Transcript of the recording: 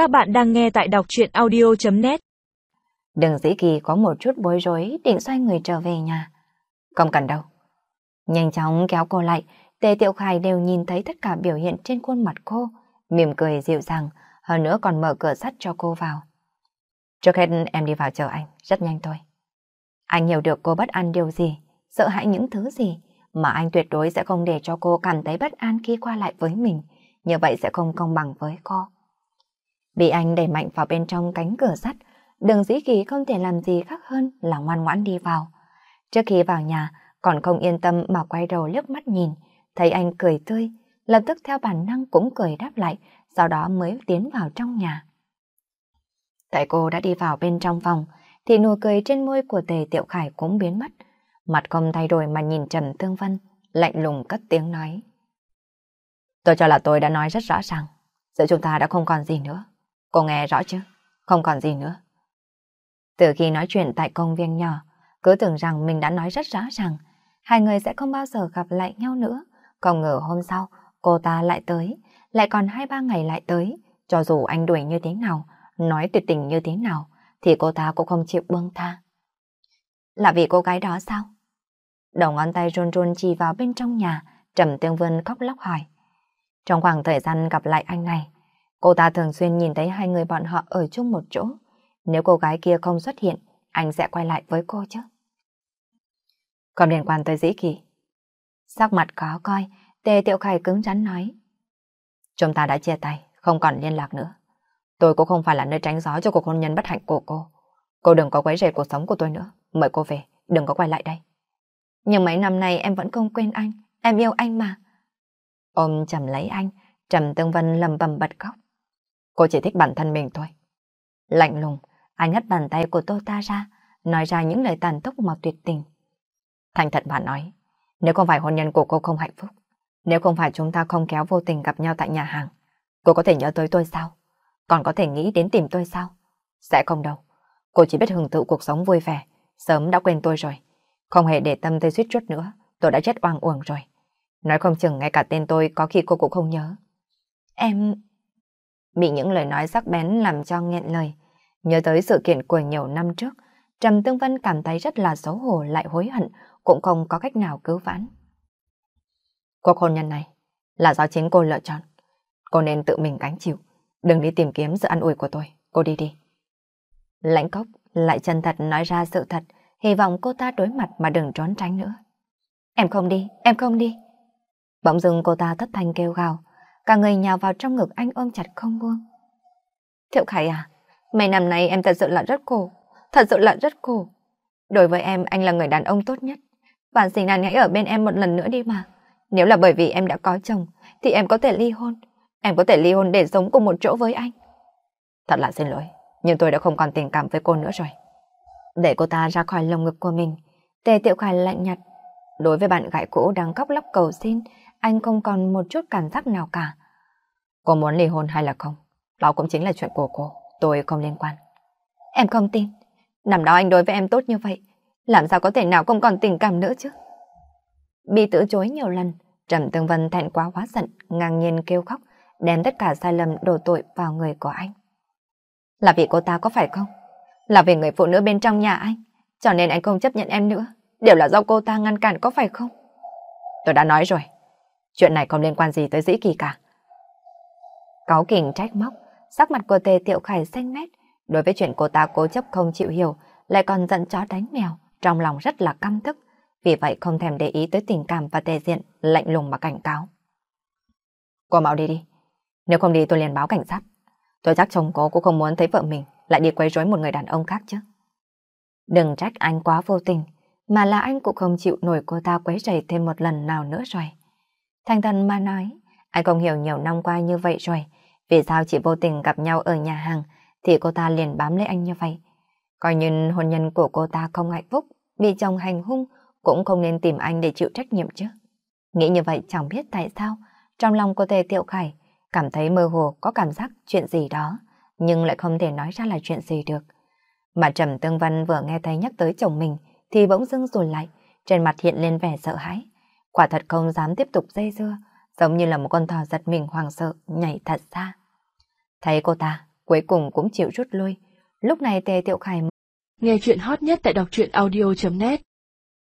Các bạn đang nghe tại đọc truyện audio.net Đừng dĩ kỳ có một chút bối rối định xoay người trở về nhà. Không cần đâu. Nhanh chóng kéo cô lại, Tề Tiểu Khải đều nhìn thấy tất cả biểu hiện trên khuôn mặt cô, mỉm cười dịu dàng, hơn nữa còn mở cửa sắt cho cô vào. Trước hết em đi vào chờ anh, rất nhanh thôi. Anh hiểu được cô bất an điều gì, sợ hãi những thứ gì, mà anh tuyệt đối sẽ không để cho cô cảm thấy bất an khi qua lại với mình, như vậy sẽ không công bằng với cô. Bị anh đẩy mạnh vào bên trong cánh cửa sắt, đường dĩ kỳ không thể làm gì khác hơn là ngoan ngoãn đi vào. Trước khi vào nhà, còn không yên tâm mà quay đầu liếc mắt nhìn, thấy anh cười tươi, lập tức theo bản năng cũng cười đáp lại, sau đó mới tiến vào trong nhà. Tại cô đã đi vào bên trong phòng, thì nụ cười trên môi của Tề Tiệu Khải cũng biến mất. Mặt không thay đổi mà nhìn Trầm Tương Vân, lạnh lùng cất tiếng nói. Tôi cho là tôi đã nói rất rõ ràng, giữa chúng ta đã không còn gì nữa. Cô nghe rõ chứ? Không còn gì nữa. Từ khi nói chuyện tại công viên nhỏ, cứ tưởng rằng mình đã nói rất rõ ràng, hai người sẽ không bao giờ gặp lại nhau nữa. Không ngờ hôm sau, cô ta lại tới, lại còn hai ba ngày lại tới, cho dù anh đuổi như thế nào, nói tuyệt tình như thế nào, thì cô ta cũng không chịu buông tha. Là vì cô gái đó sao? Đầu ngón tay run run chỉ vào bên trong nhà, Trầm Tương Vân khóc lóc hỏi. Trong khoảng thời gian gặp lại anh này, cô ta thường xuyên nhìn thấy hai người bọn họ ở chung một chỗ. Nếu cô gái kia không xuất hiện, anh sẽ quay lại với cô chứ. Còn liên quan tới dĩ kỳ. Sắc mặt khó coi, Tề Tiệu Khải cứng rắn nói. Chúng ta đã chia tay, không còn liên lạc nữa. Tôi cũng không phải là nơi tránh gió cho cuộc hôn nhân bất hạnh của cô. Cô đừng có quấy rầy cuộc sống của tôi nữa. Mời cô về, đừng có quay lại đây. Nhưng mấy năm nay em vẫn không quên anh. Em yêu anh mà. Ôm chầm lấy anh, Trầm Tương Vân lầm bầm bật khóc. Cô chỉ thích bản thân mình thôi. Lạnh lùng, anh hất bàn tay của tôi ta ra, nói ra những lời tàn tốc mà tuyệt tình. Thành thật mà nói, nếu không phải hôn nhân của cô không hạnh phúc, nếu không phải chúng ta không kéo vô tình gặp nhau tại nhà hàng, cô có thể nhớ tới tôi sao? Còn có thể nghĩ đến tìm tôi sao? Sẽ không đâu. Cô chỉ biết hưởng thụ cuộc sống vui vẻ, sớm đã quên tôi rồi. Không hề để tâm tới suýt chút nữa, tôi đã chết oang uổng rồi. Nói không chừng ngay cả tên tôi có khi cô cũng không nhớ. Em... Bị những lời nói sắc bén làm cho nghẹn lời. Nhớ tới sự kiện của nhiều năm trước, Trầm Tương Vân cảm thấy rất là xấu hổ lại hối hận, cũng không có cách nào cứu vãn. Cuộc hôn nhân này là do chính cô lựa chọn. Cô nên tự mình gánh chịu. Đừng đi tìm kiếm sự ăn ủi của tôi. Cô đi đi. Lãnh cốc lại chân thật nói ra sự thật, hy vọng cô ta đối mặt mà đừng trốn tránh nữa. Em không đi, em không đi. Bỗng dưng cô ta thất thanh kêu gào, cả người nhào vào trong ngực anh ôm chặt không buông. Thiệu Khải à, mấy năm nay em thật sự là rất khổ, thật sự là rất khổ. Đối với em, anh là người đàn ông tốt nhất. Bạn sinh nan hãy ở bên em một lần nữa đi mà. Nếu là bởi vì em đã có chồng, thì em có thể ly hôn. Em có thể ly hôn để sống cùng một chỗ với anh. Thật là xin lỗi, nhưng tôi đã không còn tình cảm với cô nữa rồi. Để cô ta ra khỏi lồng ngực của mình, Tề Tiệu Khải lạnh nhạt. Đối với bạn gái cũ đang khóc lóc cầu xin, anh không còn một chút cảm giác nào cả. Cô muốn ly hôn hay là không? Đó cũng chính là chuyện của cô, tôi không liên quan. Em không tin. Năm đó anh đối với em tốt như vậy, làm sao có thể nào không còn tình cảm nữa chứ? Bị từ chối nhiều lần, Trầm Tương Vân thẹn quá hóa giận, ngang nhiên kêu khóc, đem tất cả sai lầm đổ tội vào người của anh. Là vì cô ta có phải không? Là vì người phụ nữ bên trong nhà anh, cho nên anh không chấp nhận em nữa. Đều là do cô ta ngăn cản có phải không? Tôi đã nói rồi, chuyện này không liên quan gì tới dĩ kỳ cả. Cáo kình trách móc, sắc mặt của tề tiệu khải xanh mét, đối với chuyện cô ta cố chấp không chịu hiểu, lại còn giận chó đánh mèo, trong lòng rất là căm tức, vì vậy không thèm để ý tới tình cảm và tề diện, lạnh lùng mà cảnh cáo. Cô mau đi đi, nếu không đi tôi liền báo cảnh sát. Tôi chắc chồng cô cũng không muốn thấy vợ mình lại đi quấy rối một người đàn ông khác chứ. Đừng trách anh quá vô tình, mà là anh cũng không chịu nổi cô ta quấy rầy thêm một lần nào nữa rồi. Thành thần mà nói, anh không hiểu nhiều năm qua như vậy rồi, vì sao chỉ vô tình gặp nhau ở nhà hàng thì cô ta liền bám lấy anh như vậy. Coi như hôn nhân của cô ta không hạnh phúc, bị chồng hành hung cũng không nên tìm anh để chịu trách nhiệm chứ. Nghĩ như vậy chẳng biết tại sao, trong lòng cô Tề Tiệu Khải cảm thấy mơ hồ có cảm giác chuyện gì đó, nhưng lại không thể nói ra là chuyện gì được. Mà Trầm Tương Văn vừa nghe thấy nhắc tới chồng mình thì bỗng dưng rùn lại, trên mặt hiện lên vẻ sợ hãi. Quả thật không dám tiếp tục dây dưa, giống như là một con thỏ giật mình hoàng sợ nhảy thật xa. Thấy cô ta, cuối cùng cũng chịu rút lui. Lúc này Tề Tiệu Khải nghe chuyện hot nhất tại đọc truyện audio.net